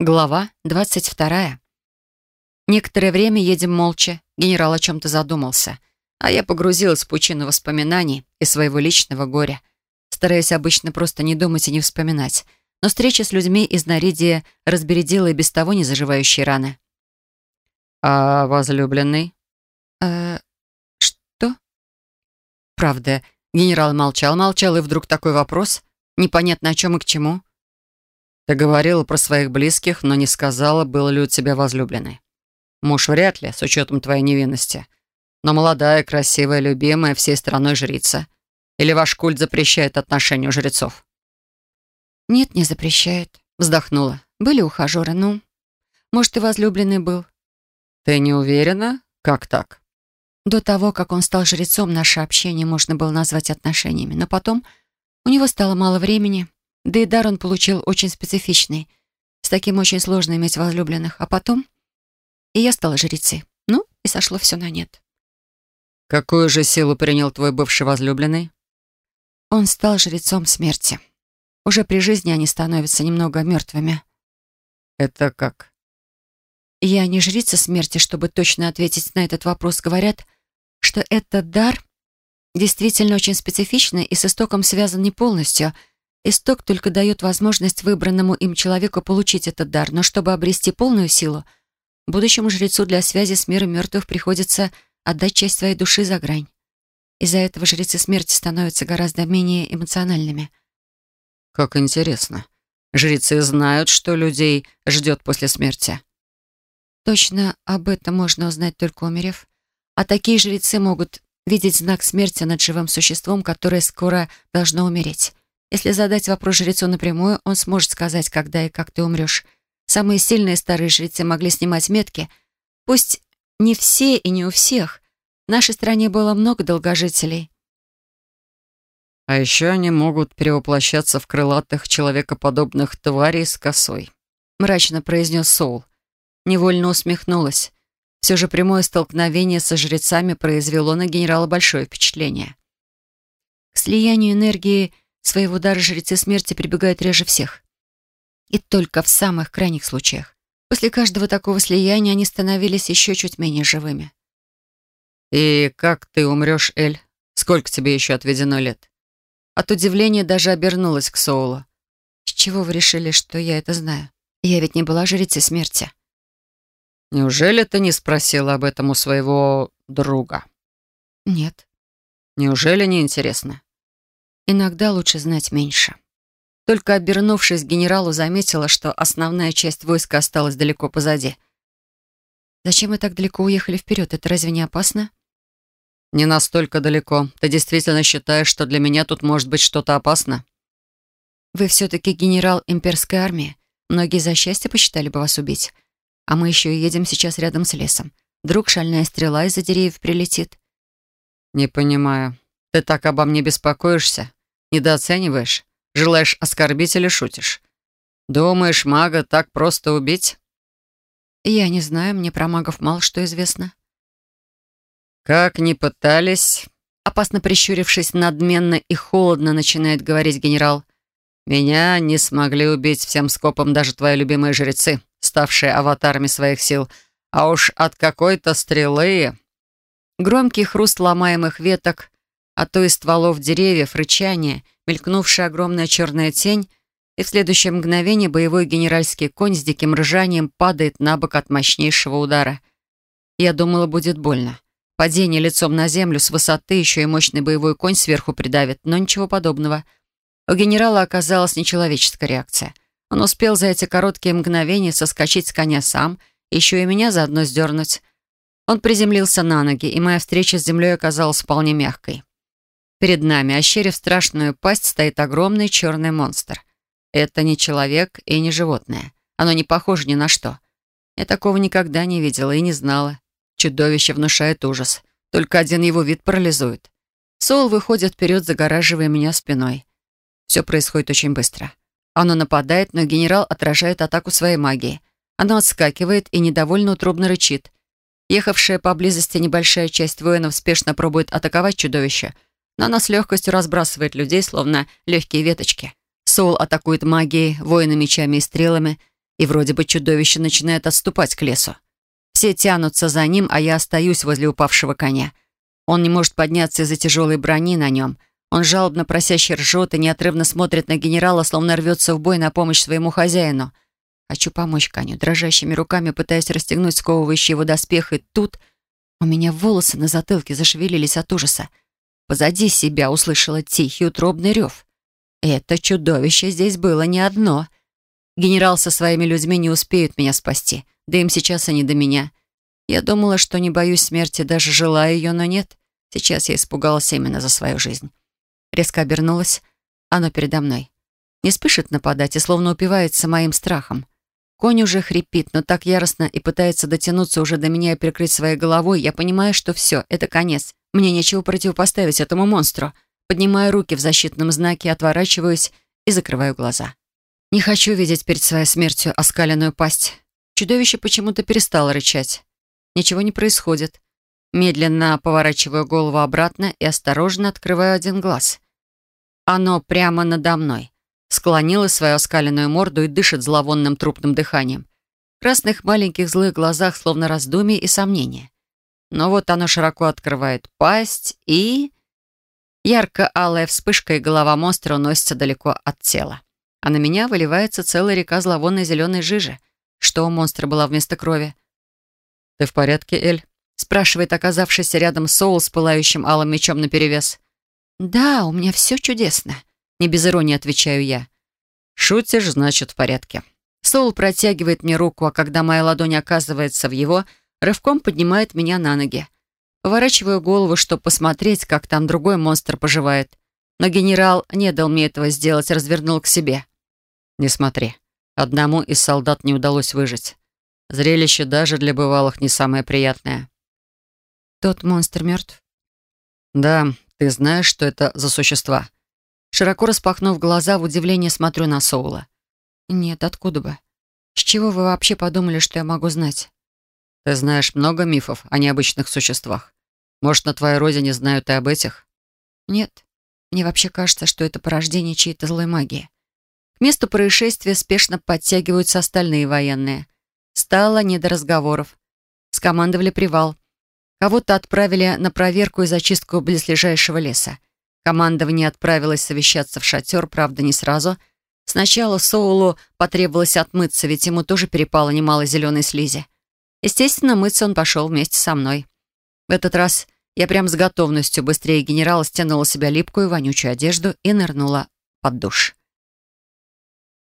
Глава 22. Некоторое время едем молча. Генерал о чем-то задумался. А я погрузилась в пучину воспоминаний и своего личного горя. Стараясь обычно просто не думать и не вспоминать. Но встреча с людьми из Наридия разбередила и без того незаживающие раны. «А возлюбленный?» «Э, что?» Правда, генерал молчал-молчал, и вдруг такой вопрос. Непонятно о чем и к чему. Ты говорила про своих близких, но не сказала, был ли у тебя возлюбленный. Муж вряд ли, с учетом твоей невинности. Но молодая, красивая, любимая всей страной жрица. Или ваш культ запрещает отношения у жрецов? «Нет, не запрещает», — вздохнула. «Были ухажеры, ну, может, и возлюбленный был». «Ты не уверена? Как так?» До того, как он стал жрецом, наше общение можно было назвать отношениями. Но потом у него стало мало времени, да и дар он получил очень специфичный. С таким очень сложно иметь возлюбленных. А потом и я стала жрицей. Ну, и сошло все на нет. Какую же силу принял твой бывший возлюбленный? Он стал жрецом смерти. Уже при жизни они становятся немного мертвыми. Это как? Я не жрица смерти, чтобы точно ответить на этот вопрос. Говорят, что этот дар действительно очень специфичный и с истоком связан не полностью — Исток только дает возможность выбранному им человеку получить этот дар, но чтобы обрести полную силу, будущему жрецу для связи с миром мертвых приходится отдать часть своей души за грань. Из-за этого жрецы смерти становятся гораздо менее эмоциональными. Как интересно. Жрецы знают, что людей ждет после смерти. Точно об этом можно узнать только умерев. А такие жрецы могут видеть знак смерти над живым существом, которое скоро должно умереть. Если задать вопрос жрецу напрямую, он сможет сказать, когда и как ты умрешь. Самые сильные старые жрецы могли снимать метки. Пусть не все и не у всех. В нашей стране было много долгожителей. А еще они могут перевоплощаться в крылатых, человекоподобных тварей с косой. Мрачно произнес Соул. Невольно усмехнулась. Все же прямое столкновение со жрецами произвело на генерала большое впечатление. К слиянию энергии своего дара жрецы смерти прибегают реже всех. И только в самых крайних случаях. После каждого такого слияния они становились еще чуть менее живыми. «И как ты умрешь, Эль? Сколько тебе еще отведено лет?» От удивления даже обернулась к Соулу. «С чего вы решили, что я это знаю? Я ведь не была жрицей смерти». «Неужели ты не спросила об этом у своего друга?» «Нет». «Неужели не интересно?» Иногда лучше знать меньше. Только обернувшись к генералу, заметила, что основная часть войска осталась далеко позади. «Зачем вы так далеко уехали вперед? Это разве не опасно?» «Не настолько далеко. Ты действительно считаешь, что для меня тут может быть что-то опасно?» «Вы все-таки генерал имперской армии. Многие за счастье посчитали бы вас убить. А мы еще и едем сейчас рядом с лесом. Вдруг шальная стрела из-за деревьев прилетит?» «Не понимаю. Ты так обо мне беспокоишься? Недооцениваешь? Желаешь оскорбить или шутишь? Думаешь, мага так просто убить? Я не знаю, мне про магов мало что известно. Как ни пытались... Опасно прищурившись, надменно и холодно начинает говорить генерал. Меня не смогли убить всем скопом даже твои любимые жрецы, ставшие аватарами своих сил. А уж от какой-то стрелы... Громкий хруст ломаемых веток, а то из стволов деревьев рычание, мелькнувшая огромная черная тень, и в следующее мгновение боевой генеральский конь с диким ржанием падает на бок от мощнейшего удара. Я думала, будет больно. Падение лицом на землю с высоты еще и мощный боевой конь сверху придавит, но ничего подобного. У генерала оказалась нечеловеческая реакция. Он успел за эти короткие мгновения соскочить с коня сам, еще и меня заодно сдернуть. Он приземлился на ноги, и моя встреча с землей оказалась вполне мягкой. Перед нами, ощерив страшную пасть, стоит огромный черный монстр. Это не человек и не животное. Оно не похоже ни на что. Я такого никогда не видела и не знала. Чудовище внушает ужас. Только один его вид парализует. Сол выходит вперед, загораживая меня спиной. Все происходит очень быстро. Оно нападает, но генерал отражает атаку своей магии. Оно отскакивает и недовольно утробно рычит. Ехавшая поблизости небольшая часть воинов спешно пробует атаковать чудовище, но она с легкостью разбрасывает людей, словно легкие веточки. Соул атакует магией, воины мечами и стрелами. И вроде бы чудовище начинает отступать к лесу. Все тянутся за ним, а я остаюсь возле упавшего коня. Он не может подняться из-за тяжелой брони на нем. Он жалобно просяще ржет и неотрывно смотрит на генерала, словно рвется в бой на помощь своему хозяину. Хочу помочь коню, дрожащими руками пытаясь расстегнуть сковывающий его доспех, и тут у меня волосы на затылке зашевелились от ужаса. Позади себя услышала тихий утробный рев. Это чудовище здесь было не одно. Генерал со своими людьми не успеют меня спасти, да им сейчас они до меня. Я думала, что не боюсь смерти, даже желаю ее, но нет. Сейчас я испугалась именно за свою жизнь. Резко обернулась. Оно передо мной. Не спешит нападать и словно упивается моим страхом. Конь уже хрипит, но так яростно и пытается дотянуться уже до меня и прикрыть своей головой. Я понимаю, что все, это конец. Мне нечего противопоставить этому монстру. Поднимаю руки в защитном знаке, отворачиваюсь и закрываю глаза. Не хочу видеть перед своей смертью оскаленную пасть. Чудовище почему-то перестало рычать. Ничего не происходит. Медленно поворачиваю голову обратно и осторожно открываю один глаз. Оно прямо надо мной. Склонило свою оскаленную морду и дышит зловонным трупным дыханием. В красных маленьких злых глазах словно раздумие и сомнение. Но вот оно широко открывает пасть и... Ярко-алая вспышка и голова монстра уносится далеко от тела. А на меня выливается целая река зловонной зеленой жижи. Что у монстра была вместо крови? «Ты в порядке, Эль?» спрашивает оказавшийся рядом Соул с пылающим алым мечом наперевес. «Да, у меня все чудесно», — не без иронии отвечаю я. «Шутишь, значит, в порядке». Соул протягивает мне руку, а когда моя ладонь оказывается в его, рывком поднимает меня на ноги. Поворачиваю голову, чтобы посмотреть, как там другой монстр поживает. Но генерал не дал мне этого сделать, развернул к себе. «Не смотри. Одному из солдат не удалось выжить. Зрелище даже для бывалых не самое приятное». «Тот монстр мертв?» «Да, ты знаешь, что это за существа?» Широко распахнув глаза, в удивлении смотрю на Соула. «Нет, откуда бы? С чего вы вообще подумали, что я могу знать?» «Ты знаешь много мифов о необычных существах. Может, на твоей родине знают и об этих?» «Нет. Мне вообще кажется, что это порождение чьей-то злой магии. К месту происшествия спешно подтягиваются остальные военные. Стало не до разговоров. Скомандовали привал. Кого-то отправили на проверку и зачистку близлежащего леса. Командование отправилось совещаться в шатер, правда, не сразу. Сначала Соулу потребовалось отмыться, ведь ему тоже перепало немало зеленой слизи. Естественно, мыться он пошел вместе со мной. В этот раз я прям с готовностью быстрее генерала стянула себя липкую вонючую одежду и нырнула под душ.